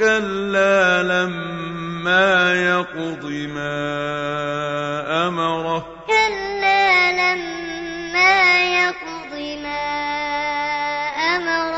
كَلَّا لَمَّا يَقْضِ مَا أَمَرَهُ كَلَّا لَمَّا يَقْضِ مَا أَمَرَهُ